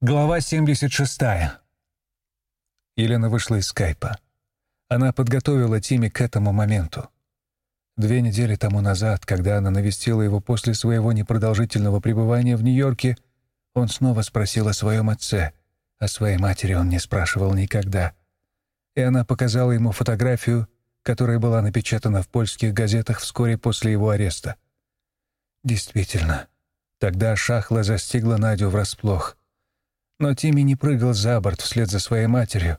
Глава 76. Елена вышла из скайпа. Она подготовила Тимми к этому моменту. Две недели тому назад, когда она навестила его после своего непродолжительного пребывания в Нью-Йорке, он снова спросил о своем отце. О своей матери он не спрашивал никогда. И она показала ему фотографию, которая была напечатана в польских газетах вскоре после его ареста. Действительно, тогда Шахла застигла Надю врасплох. Но Тимми не прыгал за борт вслед за своей матерью.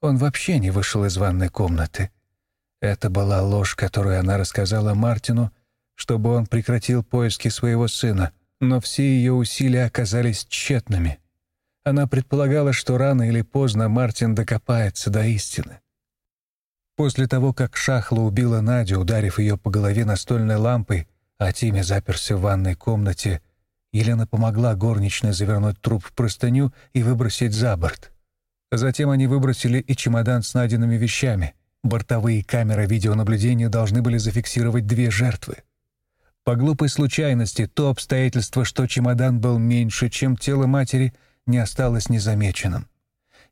Он вообще не вышел из ванной комнаты. Это была ложь, которую она рассказала Мартину, чтобы он прекратил поиски своего сына, но все ее усилия оказались тщетными. Она предполагала, что рано или поздно Мартин докопается до истины. После того, как Шахла убила Надю, ударив ее по голове настольной лампой, а Тимми заперся в ванной комнате, Елена помогла горничной завернуть труп в простыню и выбросить за борт. Затем они выбросили и чемодан с найденными вещами. Бортовые камеры видеонаблюдения должны были зафиксировать две жертвы. По глупой случайности то обстоятельство, что чемодан был меньше, чем тело матери, не осталось незамеченным.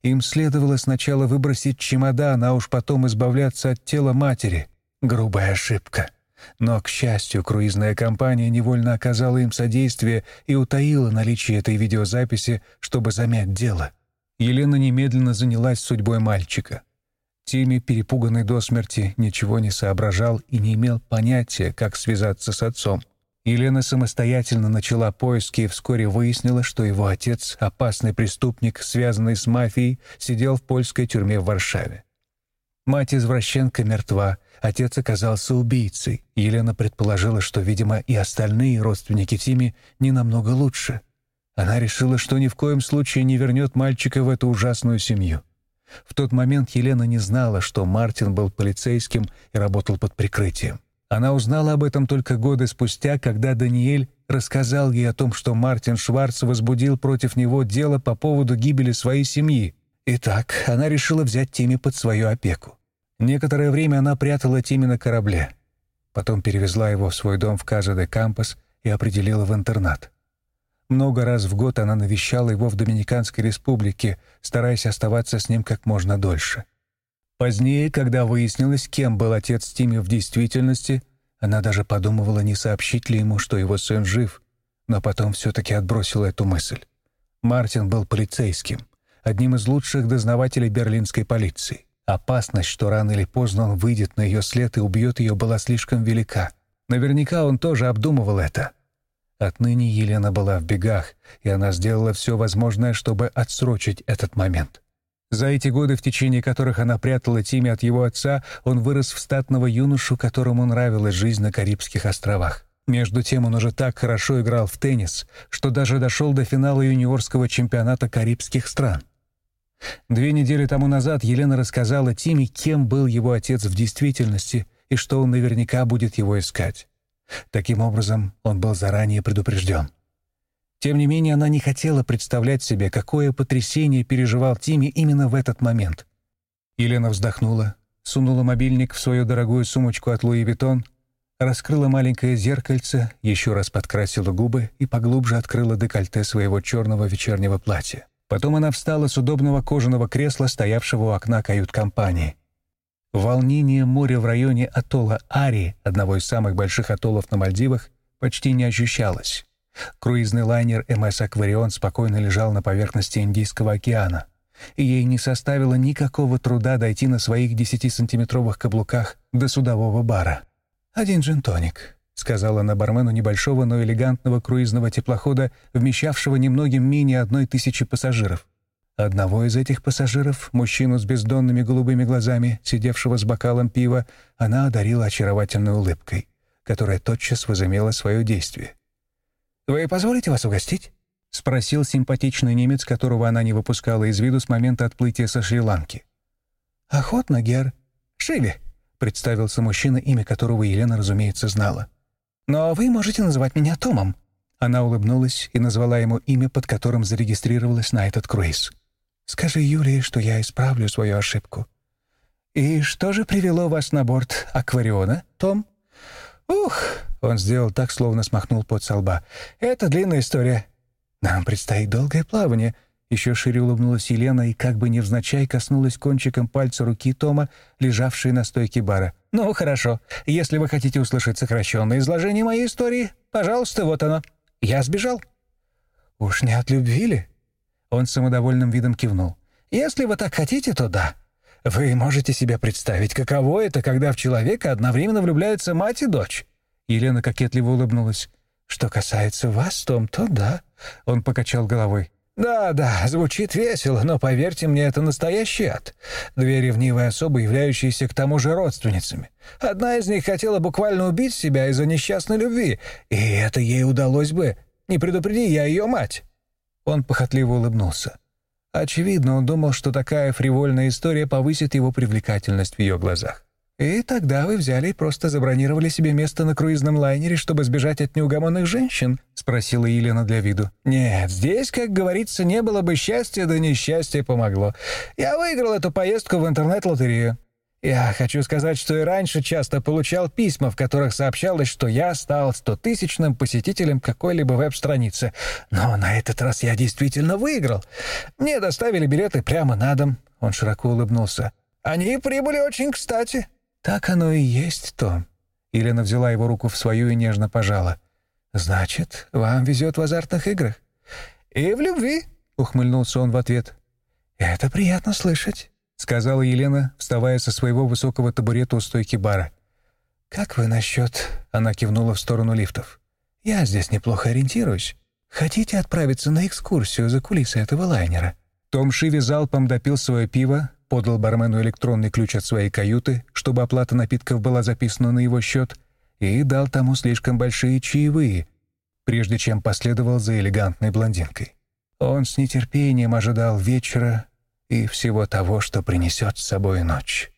Им следовало сначала выбросить чемодан, а уж потом избавляться от тела матери. Грубая ошибка. Но, к счастью, круизная компания невольно оказала им содействие и утаила наличие этой видеозаписи, чтобы замять дело. Елена немедленно занялась судьбой мальчика. Тимми, перепуганный до смерти, ничего не соображал и не имел понятия, как связаться с отцом. Елена самостоятельно начала поиски и вскоре выяснила, что его отец, опасный преступник, связанный с мафией, сидел в польской тюрьме в Варшаве. Мать-извращенка мертва, Отец оказался убийцей. Елена предположила, что, видимо, и остальные родственники Тими не намного лучше. Она решила, что ни в коем случае не вернет мальчика в эту ужасную семью. В тот момент Елена не знала, что Мартин был полицейским и работал под прикрытием. Она узнала об этом только годы спустя, когда Даниэль рассказал ей о том, что Мартин Шварц возбудил против него дело по поводу гибели своей семьи. Итак, она решила взять Тими под свою опеку. Некоторое время она прятала Тими на корабле. Потом перевезла его в свой дом в Каза-де-Кампас и определила в интернат. Много раз в год она навещала его в Доминиканской республике, стараясь оставаться с ним как можно дольше. Позднее, когда выяснилось, кем был отец Тими в действительности, она даже подумывала, не сообщить ли ему, что его сын жив, но потом все-таки отбросила эту мысль. Мартин был полицейским, одним из лучших дознавателей берлинской полиции. Опасность, что рано или поздно он выйдет на ее след и убьет ее, была слишком велика. Наверняка он тоже обдумывал это. Отныне Елена была в бегах, и она сделала все возможное, чтобы отсрочить этот момент. За эти годы, в течение которых она прятала Тиме от его отца, он вырос в статного юношу, которому нравилась жизнь на Карибских островах. Между тем он уже так хорошо играл в теннис, что даже дошел до финала юниорского чемпионата Карибских стран. Две недели тому назад Елена рассказала Тиме, кем был его отец в действительности и что он наверняка будет его искать. Таким образом, он был заранее предупрежден. Тем не менее, она не хотела представлять себе, какое потрясение переживал Тимми именно в этот момент. Елена вздохнула, сунула мобильник в свою дорогую сумочку от Луи Виттон, раскрыла маленькое зеркальце, еще раз подкрасила губы и поглубже открыла декольте своего черного вечернего платья. Потом она встала с удобного кожаного кресла, стоявшего у окна кают-компании. Волнение моря в районе атолла Ари, одного из самых больших атоллов на Мальдивах, почти не ощущалось. Круизный лайнер МС «Акварион» спокойно лежал на поверхности Индийского океана, и ей не составило никакого труда дойти на своих 10-сантиметровых каблуках до судового бара. «Один джин-тоник», — сказала она бармену небольшого, но элегантного круизного теплохода, вмещавшего немногим менее одной тысячи пассажиров. Одного из этих пассажиров, мужчину с бездонными голубыми глазами, сидевшего с бокалом пива, она одарила очаровательной улыбкой, которая тотчас возымела свое действие. «Вы позволите вас угостить?» — спросил симпатичный немец, которого она не выпускала из виду с момента отплытия со Шри-Ланки. «Охотно, Гер. Шиви», — представился мужчина, имя которого Елена, разумеется, знала. Но вы можете называть меня Томом». Она улыбнулась и назвала ему имя, под которым зарегистрировалась на этот круиз. «Скажи Юлии, что я исправлю свою ошибку». «И что же привело вас на борт Аквариона, Том?» «Ух!» — он сделал так, словно смахнул под со лба. «Это длинная история». «Нам предстоит долгое плавание», — еще шире улыбнулась Елена и как бы невзначай коснулась кончиком пальца руки Тома, лежавшей на стойке бара. «Ну, хорошо. Если вы хотите услышать сокращенное изложение моей истории, пожалуйста, вот оно. Я сбежал». «Уж не от любви ли?» Он самодовольным видом кивнул. «Если вы так хотите, то да. Вы можете себе представить, каково это, когда в человека одновременно влюбляются мать и дочь?» Елена кокетливо улыбнулась. «Что касается вас, Том, то да». Он покачал головой. «Да-да, звучит весело, но поверьте мне, это настоящий ад. Две ревнивые особы, являющиеся к тому же родственницами. Одна из них хотела буквально убить себя из-за несчастной любви, и это ей удалось бы. Не предупреди я ее мать». Он похотливо улыбнулся. Очевидно, он думал, что такая фривольная история повысит его привлекательность в ее глазах. «И тогда вы взяли и просто забронировали себе место на круизном лайнере, чтобы сбежать от неугомонных женщин?» — спросила Елена для виду. «Нет, здесь, как говорится, не было бы счастья, да несчастье помогло. Я выиграл эту поездку в интернет-лотерею. Я хочу сказать, что и раньше часто получал письма, в которых сообщалось, что я стал стотысячным посетителем какой-либо веб-страницы. Но на этот раз я действительно выиграл. Мне доставили билеты прямо на дом». Он широко улыбнулся. «Они прибыли очень кстати». «Так оно и есть, Том». Елена взяла его руку в свою и нежно пожала. «Значит, вам везет в азартных играх?» «И в любви», — ухмыльнулся он в ответ. «Это приятно слышать», — сказала Елена, вставая со своего высокого табурета у стойки бара. «Как вы насчет...» — она кивнула в сторону лифтов. «Я здесь неплохо ориентируюсь. Хотите отправиться на экскурсию за кулисы этого лайнера?» Том Шиви залпом допил свое пиво, подал бармену электронный ключ от своей каюты, чтобы оплата напитков была записана на его счет, и дал тому слишком большие чаевые, прежде чем последовал за элегантной блондинкой. Он с нетерпением ожидал вечера и всего того, что принесет с собой ночь.